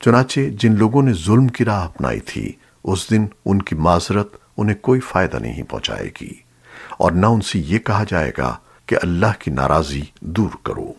چنانچہ جن لوگوں نے ظلم کی راہ اپنائی تھی، اس دن ان کی معذرت انہیں کوئی فائدہ نہیں پہنچائے گی۔ اور نہ ان سے یہ کہا جائے گا کہ اللہ کی ناراضی دور کرو۔